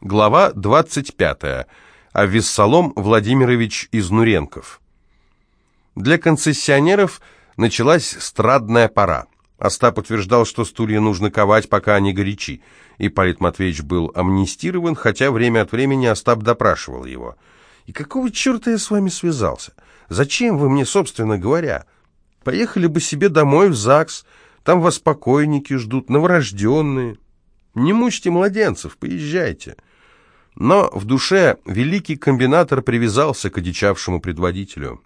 Глава 25. Авессалом Владимирович Изнуренков. Для концессионеров началась страдная пора. Остап утверждал, что стулья нужно ковать, пока они горячи. Ипполит Матвеевич был амнистирован, хотя время от времени Остап допрашивал его. «И какого черта я с вами связался? Зачем вы мне, собственно говоря? Поехали бы себе домой в ЗАГС, там вас покойники ждут, новорожденные. Не мучьте младенцев, поезжайте». Но в душе великий комбинатор привязался к одичавшему предводителю.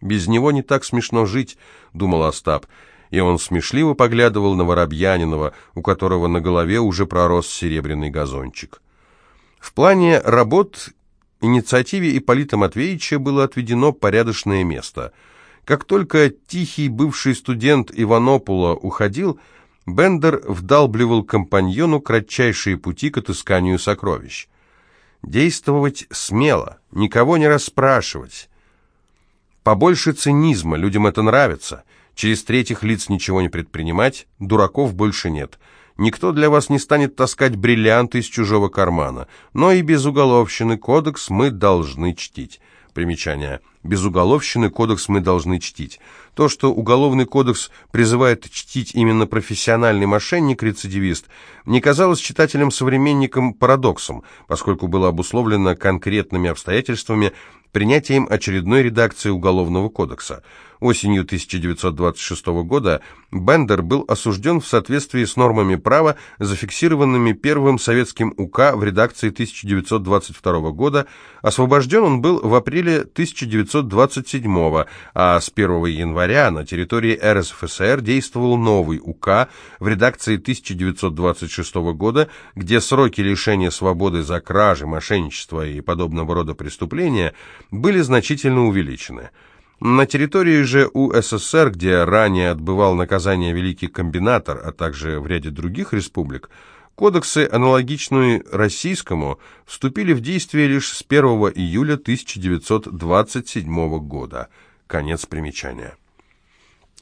«Без него не так смешно жить», — думал Остап, и он смешливо поглядывал на Воробьянинова, у которого на голове уже пророс серебряный газончик. В плане работ инициативе Ипполита Матвеевича было отведено порядочное место. Как только тихий бывший студент Иванопула уходил, Бендер вдалбливал компаньону кратчайшие пути к отысканию сокровищ. Действовать смело, никого не расспрашивать. Побольше цинизма, людям это нравится. Через третьих лиц ничего не предпринимать, дураков больше нет. Никто для вас не станет таскать бриллианты из чужого кармана. Но и без уголовщины кодекс мы должны чтить. Примечание. Без уголовщины кодекс мы должны чтить. То, что Уголовный кодекс призывает чтить именно профессиональный мошенник-рецидивист, не казалось читателям-современникам парадоксом, поскольку было обусловлено конкретными обстоятельствами, принятием очередной редакции Уголовного кодекса. Осенью 1926 года Бендер был осужден в соответствии с нормами права, зафиксированными первым советским УК в редакции 1922 года. Освобожден он был в апреле 1927, а с 1 января на территории РСФСР действовал новый УК в редакции 1926 года, где сроки лишения свободы за кражи, мошенничество и подобного рода преступления были значительно увеличены. На территории же УССР, где ранее отбывал наказание великий комбинатор, а также в ряде других республик, кодексы, аналогичные российскому, вступили в действие лишь с 1 июля 1927 года. Конец примечания.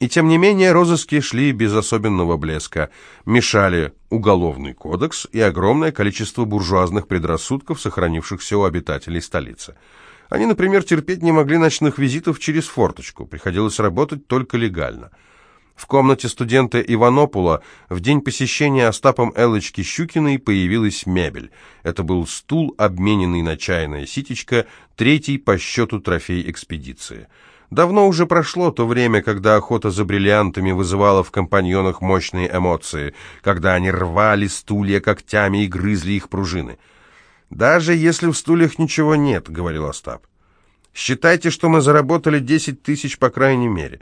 И тем не менее розыски шли без особенного блеска, мешали уголовный кодекс и огромное количество буржуазных предрассудков, сохранившихся у обитателей столицы. Они, например, терпеть не могли ночных визитов через форточку, приходилось работать только легально. В комнате студента Иванопула в день посещения Остапом Элочки Щукиной появилась мебель. Это был стул, обмененный на чайное ситечко, третий по счету трофей экспедиции. Давно уже прошло то время, когда охота за бриллиантами вызывала в компаньонах мощные эмоции, когда они рвали стулья когтями и грызли их пружины. «Даже если в стульях ничего нет», — говорил Остап. «Считайте, что мы заработали 10 тысяч по крайней мере.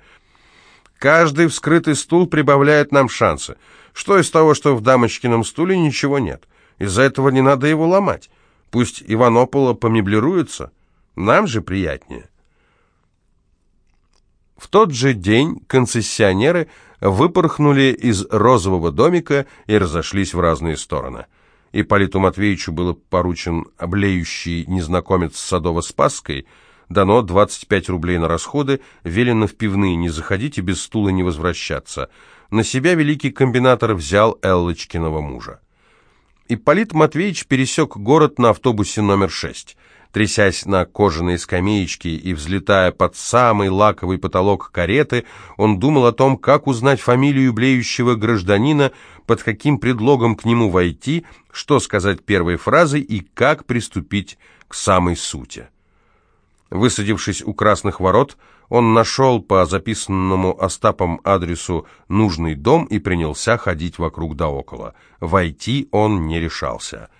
Каждый вскрытый стул прибавляет нам шансы. Что из того, что в дамочкином стуле ничего нет? Из-за этого не надо его ломать. Пусть Иванопола помеблируется. Нам же приятнее». В тот же день концессионеры выпорхнули из розового домика и разошлись в разные стороны. Ипполиту Матвеевичу было поручен облеющий незнакомец с Садово-Спасской, дано 25 рублей на расходы, велено в пивные не заходить и без стула не возвращаться. На себя великий комбинатор взял Эллочкиного мужа. Ипполит Матвеевич пересек город на автобусе номер 6. Трясясь на кожаной скамеечке и взлетая под самый лаковый потолок кареты, он думал о том, как узнать фамилию блеющего гражданина, под каким предлогом к нему войти, что сказать первой фразой и как приступить к самой сути. Высадившись у красных ворот, он нашел по записанному Остапом адресу нужный дом и принялся ходить вокруг да около. Войти он не решался.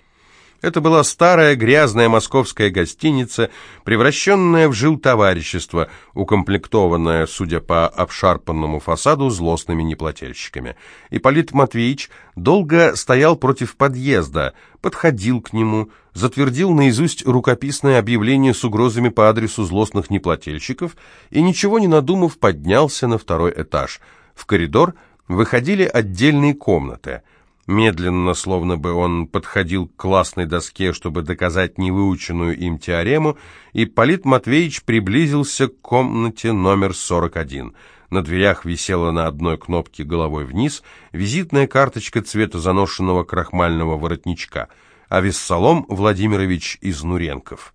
Это была старая грязная московская гостиница, превращенная в жилтоварищество, укомплектованная, судя по обшарпанному фасаду, злостными неплательщиками. Ипполит Матвеевич долго стоял против подъезда, подходил к нему, затвердил наизусть рукописное объявление с угрозами по адресу злостных неплательщиков и, ничего не надумав, поднялся на второй этаж. В коридор выходили отдельные комнаты – Медленно, словно бы он подходил к классной доске, чтобы доказать невыученную им теорему, и Полит Матвеевич приблизился к комнате номер 41. На дверях висела на одной кнопке головой вниз визитная карточка цвета заношенного крахмального воротничка. а Виссалом Владимирович Изнуренков.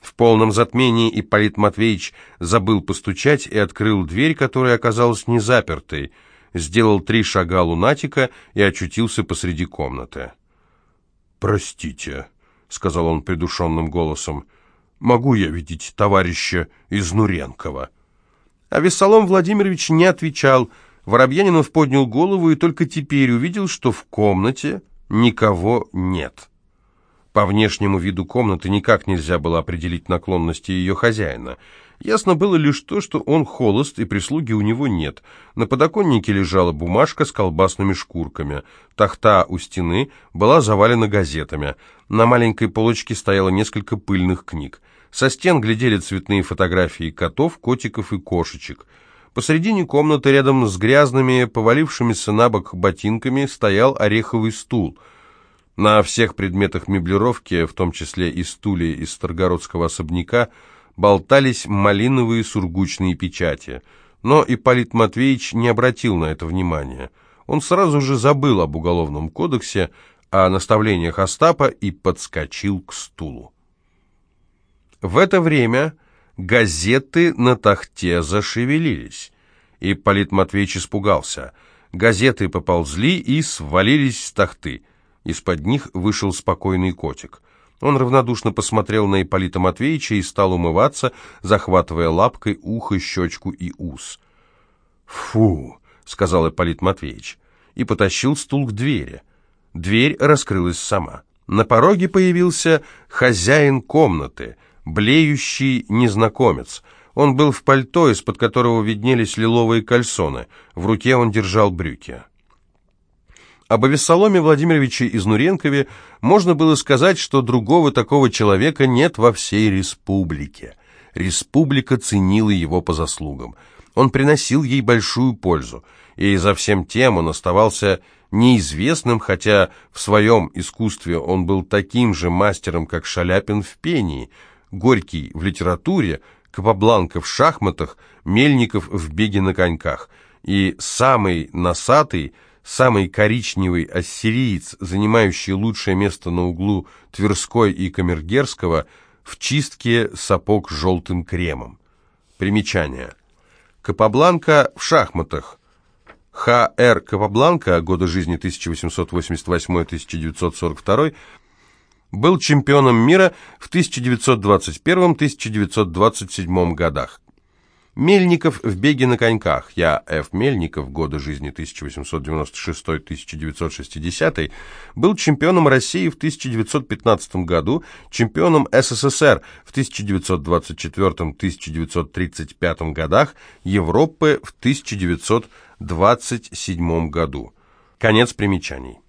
В полном затмении Ипполит Матвеевич забыл постучать и открыл дверь, которая оказалась не запертой, сделал три шага лунатика и очутился посреди комнаты. «Простите», — сказал он придушенным голосом, — «могу я видеть товарища Изнуренкова?» А Вессалом Владимирович не отвечал. Воробьянинов поднял голову и только теперь увидел, что в комнате никого нет. По внешнему виду комнаты никак нельзя было определить наклонности ее хозяина. Ясно было лишь то, что он холост и прислуги у него нет. На подоконнике лежала бумажка с колбасными шкурками. Тахта у стены была завалена газетами. На маленькой полочке стояло несколько пыльных книг. Со стен глядели цветные фотографии котов, котиков и кошечек. Посредине комнаты, рядом с грязными, повалившимися на бок ботинками, стоял ореховый стул. На всех предметах меблировки, в том числе и стуле из старгородского особняка, болтались малиновые сургучные печати. Но Ипполит Матвеевич не обратил на это внимания. Он сразу же забыл об Уголовном кодексе, о наставлениях Остапа и подскочил к стулу. В это время газеты на тахте зашевелились. И Полит Матвеевич испугался. Газеты поползли и свалились с тахты. Из-под них вышел спокойный котик. Он равнодушно посмотрел на Ипполита Матвеевича и стал умываться, захватывая лапкой ухо, щечку и ус. «Фу!» — сказал Ипполит Матвеевич, и потащил стул к двери. Дверь раскрылась сама. На пороге появился хозяин комнаты — блеющий незнакомец. Он был в пальто, из-под которого виднелись лиловые кальсоны. В руке он держал брюки. Об Авессаломе Владимировиче Изнуренкове можно было сказать, что другого такого человека нет во всей республике. Республика ценила его по заслугам. Он приносил ей большую пользу, и за всем тем он оставался неизвестным, хотя в своем искусстве он был таким же мастером, как Шаляпин в пении – Горький в литературе, Капабланка в шахматах, Мельников в беге на коньках. И самый носатый, самый коричневый ассириец, занимающий лучшее место на углу Тверской и Камергерского, в чистке сапог желтым кремом. Примечание. Капабланка в шахматах. Х.Р. Капабланка, годы жизни 1888-1942, был чемпионом мира в 1921-1927 годах. Мельников в беге на коньках. Я, Ф. Мельников, годы жизни 1896-1960, был чемпионом России в 1915 году, чемпионом СССР в 1924-1935 годах, Европы в 1927 году. Конец примечаний.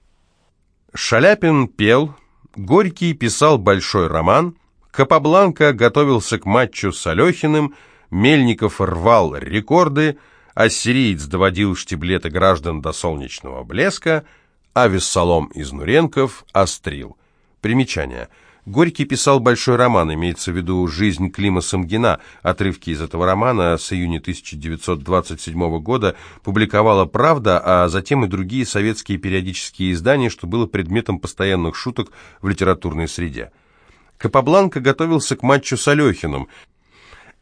Шаляпин пел Горький писал большой роман, Капабланка готовился к матчу с Алехиным, Мельников рвал рекорды, ассириец доводил штиблеты граждан до солнечного блеска, а Вессалом Изнуренков острил. Примечание – Горький писал большой роман, имеется в виду «Жизнь Клима Самгина». Отрывки из этого романа с июня 1927 года публиковала «Правда», а затем и другие советские периодические издания, что было предметом постоянных шуток в литературной среде. Капабланка готовился к матчу с Алехиным.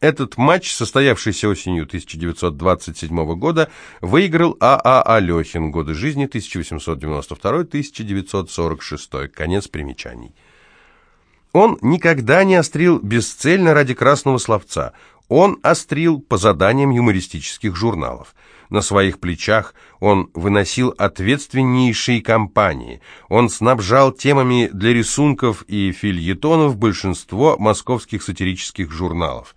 Этот матч, состоявшийся осенью 1927 года, выиграл А.А. Алехин, годы жизни 1892-1946, конец примечаний. Он никогда не острил бесцельно ради красного словца. Он острил по заданиям юмористических журналов. На своих плечах он выносил ответственнейшие кампании. Он снабжал темами для рисунков и фильетонов большинство московских сатирических журналов.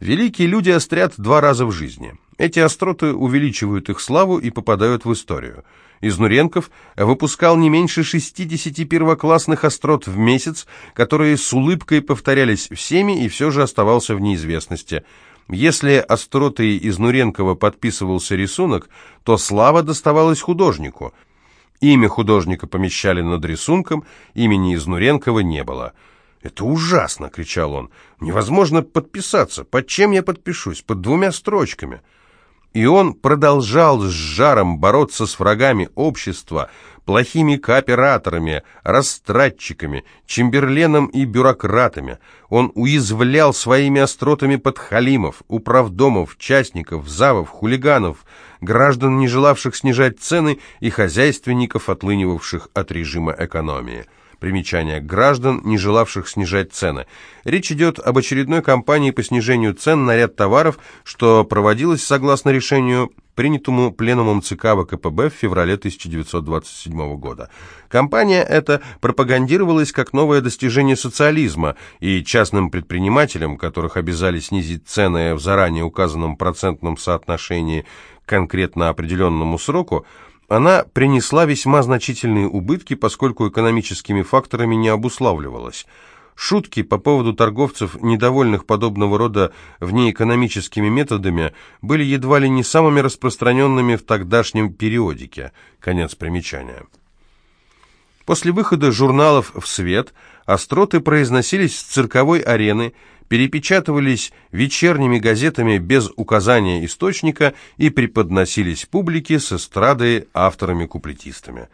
Великие люди острят два раза в жизни. Эти остроты увеличивают их славу и попадают в историю. Изнуренков выпускал не меньше 60 первоклассных острот в месяц, которые с улыбкой повторялись всеми и все же оставался в неизвестности. Если остротой Изнуренкова подписывался рисунок, то слава доставалась художнику. Имя художника помещали над рисунком, имени Изнуренкова не было. «Это ужасно!» — кричал он. «Невозможно подписаться. Под чем я подпишусь? Под двумя строчками». И он продолжал с жаром бороться с врагами общества, плохими кооператорами, растратчиками, чемберленом и бюрократами. Он уязвлял своими остротами подхалимов, управдомов, частников, завов, хулиганов, граждан, не желавших снижать цены, и хозяйственников, отлынивавших от режима экономии. Примечание. Граждан, не желавших снижать цены. Речь идет об очередной кампании по снижению цен на ряд товаров, что проводилось согласно решению, принятому Пленумом ЦК ВКПБ в феврале 1927 года. Кампания эта пропагандировалась как новое достижение социализма, и частным предпринимателям, которых обязали снизить цены в заранее указанном процентном соотношении конкретно определенному сроку, она принесла весьма значительные убытки, поскольку экономическими факторами не обуславливалась. Шутки по поводу торговцев, недовольных подобного рода внеэкономическими методами, были едва ли не самыми распространенными в тогдашнем периодике. Конец примечания. После выхода журналов в свет остроты произносились с цирковой арены, перепечатывались вечерними газетами без указания источника и преподносились публике с эстрады авторами-куплетистами.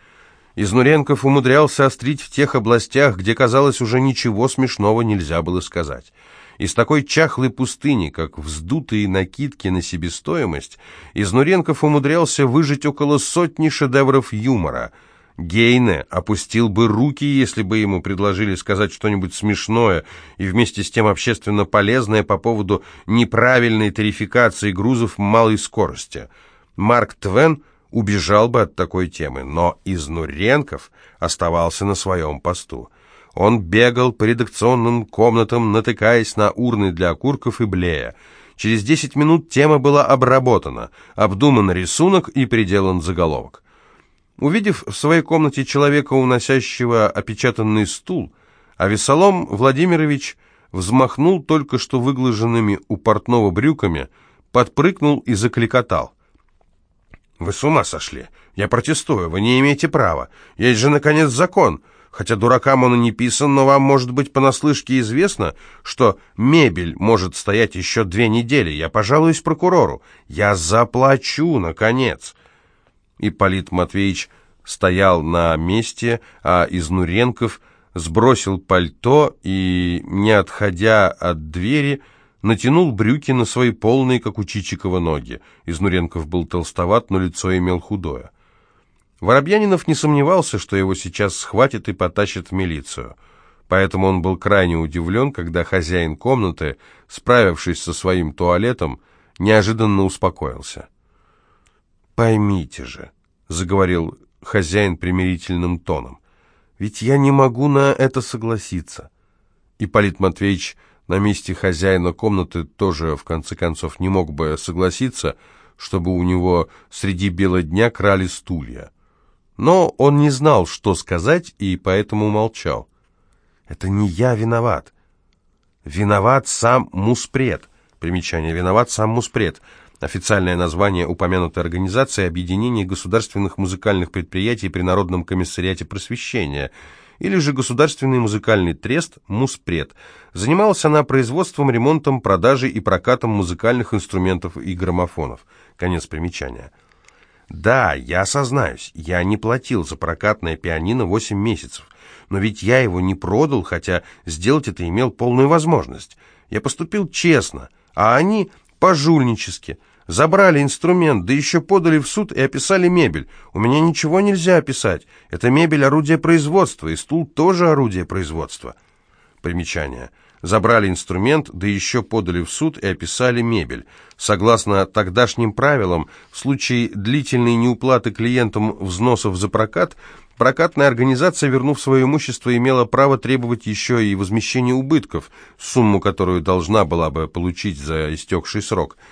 Изнуренков умудрялся острить в тех областях, где, казалось, уже ничего смешного нельзя было сказать. Из такой чахлой пустыни, как вздутые накидки на себестоимость, Изнуренков умудрялся выжить около сотни шедевров юмора – Гейне опустил бы руки, если бы ему предложили сказать что-нибудь смешное и вместе с тем общественно полезное по поводу неправильной тарификации грузов малой скорости. Марк Твен убежал бы от такой темы, но Изнуренков оставался на своем посту. Он бегал по редакционным комнатам, натыкаясь на урны для окурков и блея. Через десять минут тема была обработана, обдуман рисунок и приделан заголовок. Увидев в своей комнате человека, уносящего опечатанный стул, Авесолом Владимирович взмахнул только что выглаженными у портного брюками, подпрыгнул и закликотал. «Вы с ума сошли! Я протестую, вы не имеете права. Есть же, наконец, закон. Хотя дуракам он и не писан, но вам, может быть, понаслышке известно, что мебель может стоять еще две недели. Я пожалуюсь прокурору. Я заплачу, наконец!» Ипполит Матвеевич стоял на месте, а Изнуренков сбросил пальто и, не отходя от двери, натянул брюки на свои полные, как у Чичикова, ноги. Изнуренков был толстоват, но лицо имел худое. Воробьянинов не сомневался, что его сейчас схватят и потащат в милицию. Поэтому он был крайне удивлен, когда хозяин комнаты, справившись со своим туалетом, неожиданно успокоился. «Поймите же», — заговорил хозяин примирительным тоном, «ведь я не могу на это согласиться». Ипполит Матвеевич на месте хозяина комнаты тоже, в конце концов, не мог бы согласиться, чтобы у него среди бела дня крали стулья. Но он не знал, что сказать, и поэтому молчал. «Это не я виноват. Виноват сам Муспред». Примечание «Виноват сам Муспред». Официальное название упомянутой организации – Объединение государственных музыкальных предприятий при Народном комиссариате просвещения, или же Государственный музыкальный трест «Муспред». Занималась она производством, ремонтом, продажей и прокатом музыкальных инструментов и граммофонов. Конец примечания. Да, я сознаюсь, я не платил за прокатное пианино 8 месяцев, но ведь я его не продал, хотя сделать это имел полную возможность. Я поступил честно, а они пожульнически – Забрали инструмент, да еще подали в суд и описали мебель. У меня ничего нельзя описать. Это мебель орудие производства, и стул тоже орудие производства. Примечание. Забрали инструмент, да еще подали в суд и описали мебель. Согласно тогдашним правилам, в случае длительной неуплаты клиентам взносов за прокат, прокатная организация, вернув свое имущество, имела право требовать еще и возмещения убытков, сумму которую должна была бы получить за истекший срок –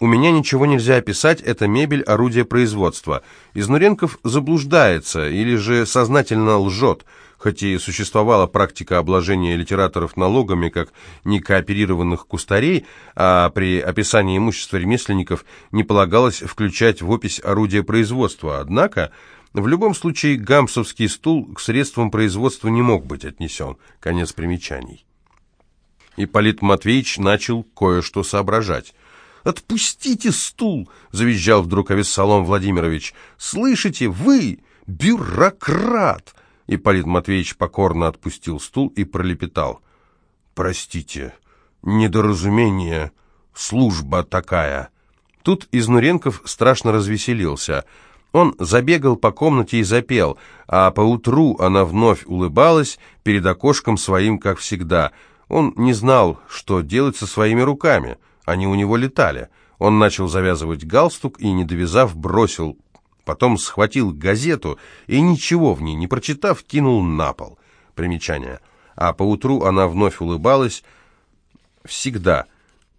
у меня ничего нельзя описать, это мебель, орудие производства. Изнуренков заблуждается или же сознательно лжет, хоть и существовала практика обложения литераторов налогами как некооперированных кустарей, а при описании имущества ремесленников не полагалось включать в опись орудие производства. Однако, в любом случае, гамсовский стул к средствам производства не мог быть отнесен. Конец примечаний. Ипполит Матвеевич начал кое-что соображать. «Отпустите стул!» — завизжал вдруг Авессалом Владимирович. «Слышите, вы, Бюрократ!» Ипполит Матвеевич покорно отпустил стул и пролепетал. «Простите, недоразумение, служба такая». Тут Изнуренков страшно развеселился. Он забегал по комнате и запел, а поутру она вновь улыбалась перед окошком своим, как всегда. Он не знал, что делать со своими руками. Они у него летали. Он начал завязывать галстук и, не довязав, бросил. Потом схватил газету и, ничего в ней не прочитав, кинул на пол. Примечание. А поутру она вновь улыбалась. Всегда.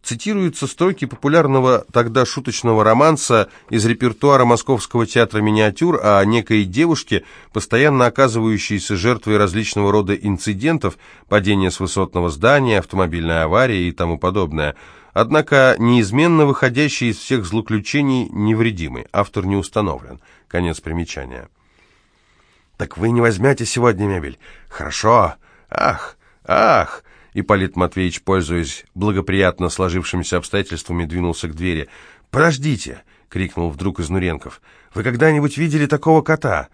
Цитируются строки популярного тогда шуточного романса из репертуара Московского театра миниатюр о некой девушке, постоянно оказывающейся жертвой различного рода инцидентов, падения с высотного здания, автомобильной аварии и тому подобное – Однако неизменно выходящий из всех злоключений невредимый. Автор не установлен. Конец примечания. «Так вы не возьмете сегодня мебель?» «Хорошо. Ах, ах!» Ипполит Матвеевич, пользуясь благоприятно сложившимися обстоятельствами, двинулся к двери. «Подождите!» — крикнул вдруг Изнуренков. «Вы когда-нибудь видели такого кота?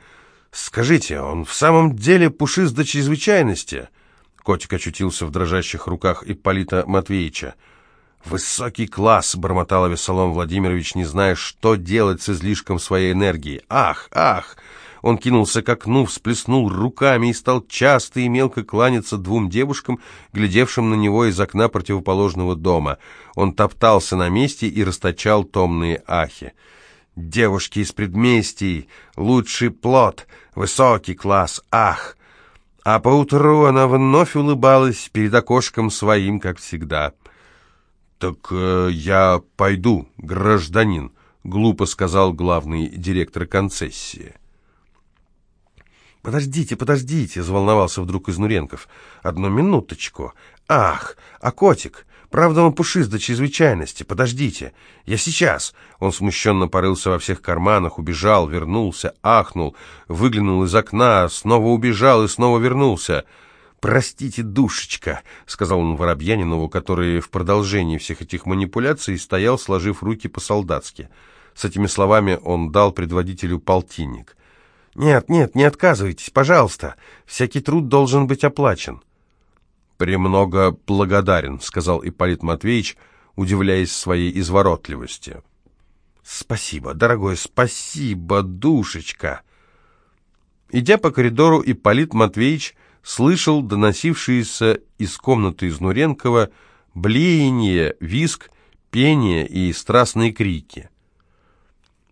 Скажите, он в самом деле пушист до чрезвычайности?» Котик очутился в дрожащих руках Ипполита Матвеевича. «Высокий класс!» — бормотал Весолом Владимирович, не зная, что делать с излишком своей энергии. «Ах, ах!» Он кинулся к окну, всплеснул руками и стал часто и мелко кланяться двум девушкам, глядевшим на него из окна противоположного дома. Он топтался на месте и расточал томные ахи. «Девушки из предместий! Лучший плод! Высокий класс! Ах!» А поутру она вновь улыбалась перед окошком своим, как всегда. «Так э, я пойду, гражданин», — глупо сказал главный директор концессии. «Подождите, подождите», — заволновался вдруг Изнуренков. «Одну минуточку. Ах, а котик? Правда, он пушист до чрезвычайности. Подождите. Я сейчас». Он смущенно порылся во всех карманах, убежал, вернулся, ахнул, выглянул из окна, снова убежал и снова вернулся. «Простите, душечка», — сказал он Воробьянинову, который в продолжении всех этих манипуляций стоял, сложив руки по-солдатски. С этими словами он дал предводителю полтинник. «Нет, нет, не отказывайтесь, пожалуйста. Всякий труд должен быть оплачен». «Премного благодарен», — сказал Ипполит Матвеевич, удивляясь своей изворотливости. «Спасибо, дорогой, спасибо, душечка!» Идя по коридору, Ипполит Матвеевич слышал доносившиеся из комнаты Изнуренкова блеяние, виск, пение и страстные крики.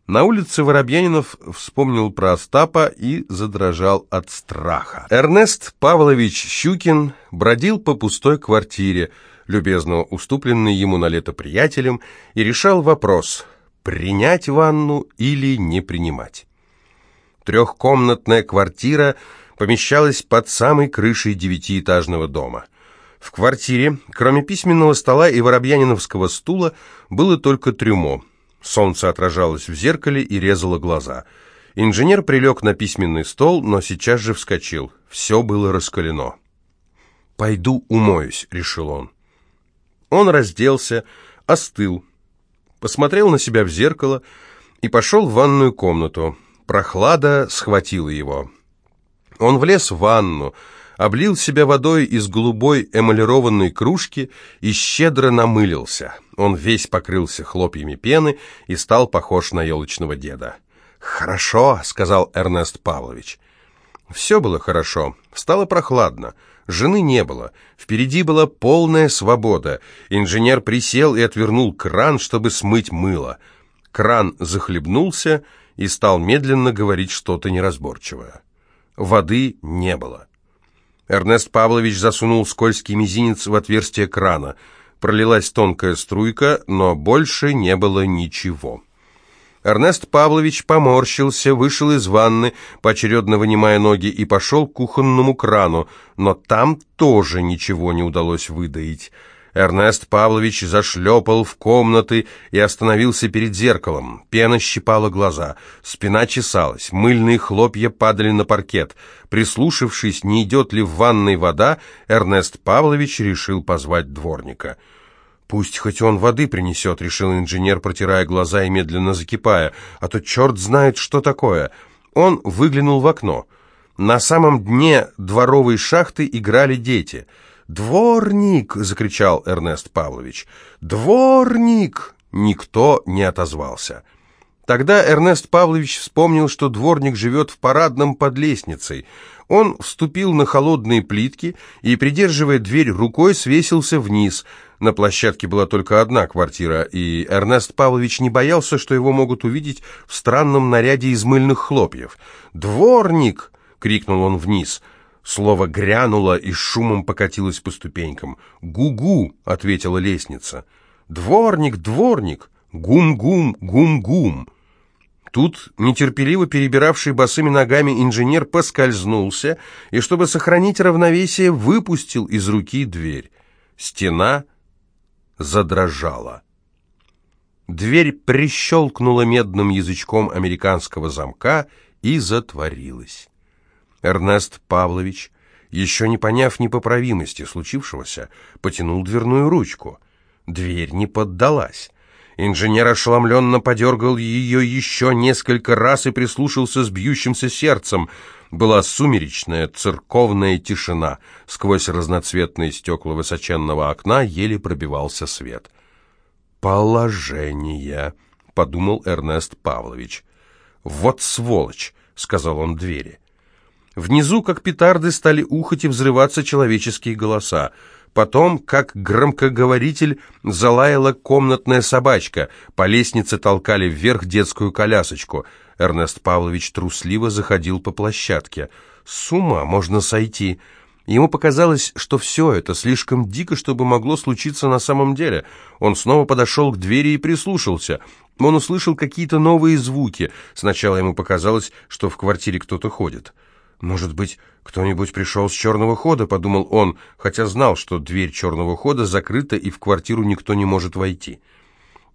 На улице Воробьянинов вспомнил про Остапа и задрожал от страха. Эрнест Павлович Щукин бродил по пустой квартире, любезно уступленный ему на лето приятелем, и решал вопрос, принять ванну или не принимать. Трехкомнатная квартира – помещалась под самой крышей девятиэтажного дома. В квартире, кроме письменного стола и воробьяниновского стула, было только трюмо. Солнце отражалось в зеркале и резало глаза. Инженер прилег на письменный стол, но сейчас же вскочил. Все было раскалено. «Пойду умоюсь», — решил он. Он разделся, остыл, посмотрел на себя в зеркало и пошел в ванную комнату. Прохлада схватила его. Он влез в ванну, облил себя водой из голубой эмалированной кружки и щедро намылился. Он весь покрылся хлопьями пены и стал похож на елочного деда. «Хорошо», — сказал Эрнест Павлович. Все было хорошо, стало прохладно. Жены не было. Впереди была полная свобода. Инженер присел и отвернул кран, чтобы смыть мыло. Кран захлебнулся и стал медленно говорить что-то неразборчивое. Воды не было. Эрнест Павлович засунул скользкий мизинец в отверстие крана. Пролилась тонкая струйка, но больше не было ничего. Эрнест Павлович поморщился, вышел из ванны, поочередно вынимая ноги, и пошел к кухонному крану, но там тоже ничего не удалось выдаить. Эрнест Павлович зашлепал в комнаты и остановился перед зеркалом. Пена щипала глаза, спина чесалась, мыльные хлопья падали на паркет. Прислушавшись, не идет ли в ванной вода, Эрнест Павлович решил позвать дворника. «Пусть хоть он воды принесет», — решил инженер, протирая глаза и медленно закипая, «а то черт знает, что такое». Он выглянул в окно. На самом дне дворовой шахты играли дети. «Дворник!» — закричал Эрнест Павлович. «Дворник!» Никто не отозвался. Тогда Эрнест Павлович вспомнил, что дворник живет в парадном под лестницей. Он вступил на холодные плитки и, придерживая дверь рукой, свесился вниз. На площадке была только одна квартира, и Эрнест Павлович не боялся, что его могут увидеть в странном наряде из мыльных хлопьев. «Дворник!» крикнул он вниз. Слово грянуло и шумом покатилось по ступенькам. «Гу-гу!» — ответила лестница. «Дворник, дворник! Гум-гум, гум-гум!» Тут нетерпеливо перебиравший босыми ногами инженер поскользнулся и, чтобы сохранить равновесие, выпустил из руки дверь. Стена задрожала. Дверь прищелкнула медным язычком американского замка и затворилась. Эрнест Павлович, еще не поняв непоправимости случившегося, потянул дверную ручку. Дверь не поддалась. Инженер ошеломленно подергал ее еще несколько раз и прислушался с бьющимся сердцем. Была сумеречная церковная тишина. Сквозь разноцветные стекла высоченного окна еле пробивался свет. «Положение», — подумал Эрнест Павлович. «Вот сволочь», — сказал он двери. Внизу, как петарды, стали ухать и взрываться человеческие голоса. Потом, как громкоговоритель, залаяла комнатная собачка. По лестнице толкали вверх детскую колясочку. Эрнест Павлович трусливо заходил по площадке. С ума можно сойти. Ему показалось, что все это слишком дико, чтобы могло случиться на самом деле. Он снова подошел к двери и прислушался. Он услышал какие-то новые звуки. Сначала ему показалось, что в квартире кто-то ходит. «Может быть, кто-нибудь пришел с черного хода?» — подумал он, хотя знал, что дверь черного хода закрыта и в квартиру никто не может войти.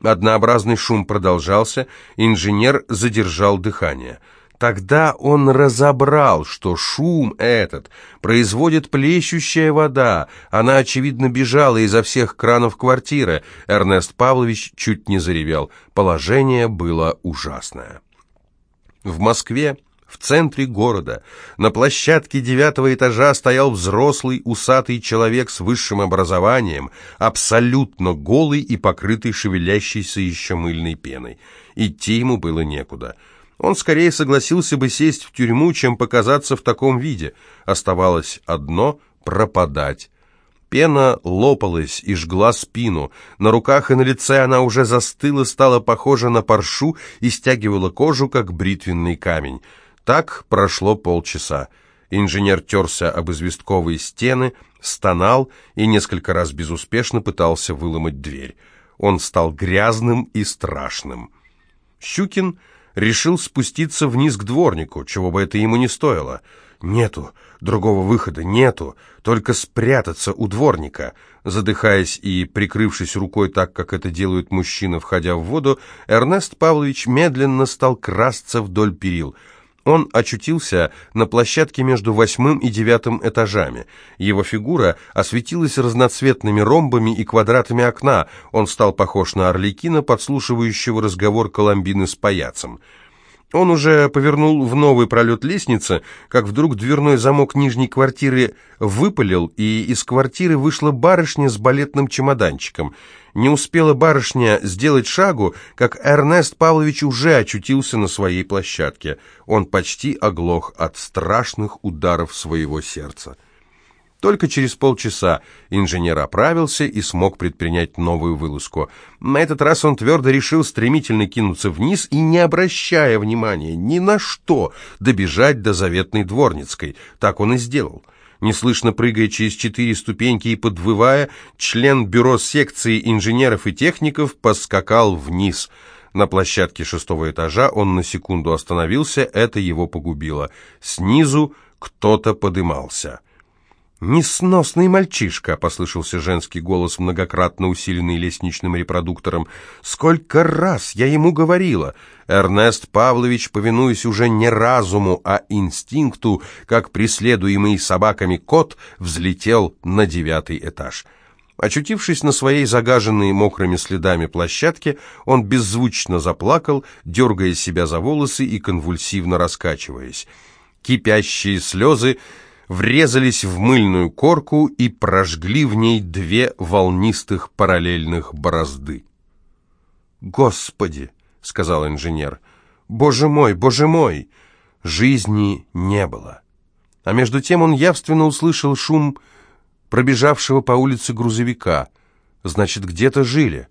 Однообразный шум продолжался, инженер задержал дыхание. Тогда он разобрал, что шум этот производит плещущая вода. Она, очевидно, бежала изо всех кранов квартиры. Эрнест Павлович чуть не заревел. Положение было ужасное. В Москве в центре города, на площадке девятого этажа стоял взрослый усатый человек с высшим образованием, абсолютно голый и покрытый шевелящейся еще мыльной пеной. Идти ему было некуда. Он скорее согласился бы сесть в тюрьму, чем показаться в таком виде. Оставалось одно — пропадать. Пена лопалась и жгла спину. На руках и на лице она уже застыла, стала похожа на паршу и стягивала кожу, как бритвенный камень. Так прошло полчаса. Инженер терся об известковые стены, стонал и несколько раз безуспешно пытался выломать дверь. Он стал грязным и страшным. Щукин решил спуститься вниз к дворнику, чего бы это ему не стоило. «Нету, другого выхода нету, только спрятаться у дворника». Задыхаясь и прикрывшись рукой так, как это делают мужчины, входя в воду, Эрнест Павлович медленно стал красться вдоль перил – он очутился на площадке между восьмым и девятым этажами. Его фигура осветилась разноцветными ромбами и квадратами окна. Он стал похож на орликина, подслушивающего разговор Коломбины с паяцем. Он уже повернул в новый пролет лестницы, как вдруг дверной замок нижней квартиры выпалил, и из квартиры вышла барышня с балетным чемоданчиком. Не успела барышня сделать шагу, как Эрнест Павлович уже очутился на своей площадке. Он почти оглох от страшных ударов своего сердца. Только через полчаса инженер оправился и смог предпринять новую вылазку. На этот раз он твердо решил стремительно кинуться вниз и, не обращая внимания ни на что, добежать до заветной Дворницкой. Так он и сделал. Неслышно прыгая через четыре ступеньки и подвывая, член бюро секции инженеров и техников поскакал вниз. На площадке шестого этажа он на секунду остановился, это его погубило. Снизу кто-то подымался. «Несносный мальчишка!» — послышался женский голос, многократно усиленный лестничным репродуктором. «Сколько раз я ему говорила!» Эрнест Павлович, повинуясь уже не разуму, а инстинкту, как преследуемый собаками кот, взлетел на девятый этаж. Очутившись на своей загаженной мокрыми следами площадке, он беззвучно заплакал, дергая себя за волосы и конвульсивно раскачиваясь. Кипящие слезы врезались в мыльную корку и прожгли в ней две волнистых параллельных борозды. «Господи!» — сказал инженер. «Боже мой, боже мой!» Жизни не было. А между тем он явственно услышал шум пробежавшего по улице грузовика. Значит, где-то жили.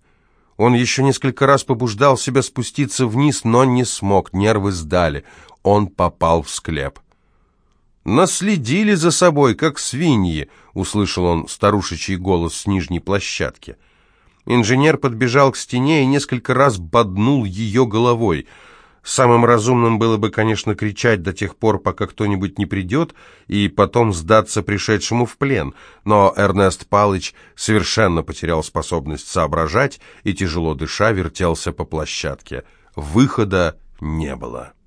Он еще несколько раз побуждал себя спуститься вниз, но не смог, нервы сдали. Он попал в склеп. «Наследили за собой, как свиньи», — услышал он старушечий голос с нижней площадки. Инженер подбежал к стене и несколько раз боднул ее головой — Самым разумным было бы, конечно, кричать до тех пор, пока кто-нибудь не придет, и потом сдаться пришедшему в плен. Но Эрнест Палыч совершенно потерял способность соображать и, тяжело дыша, вертелся по площадке. Выхода не было.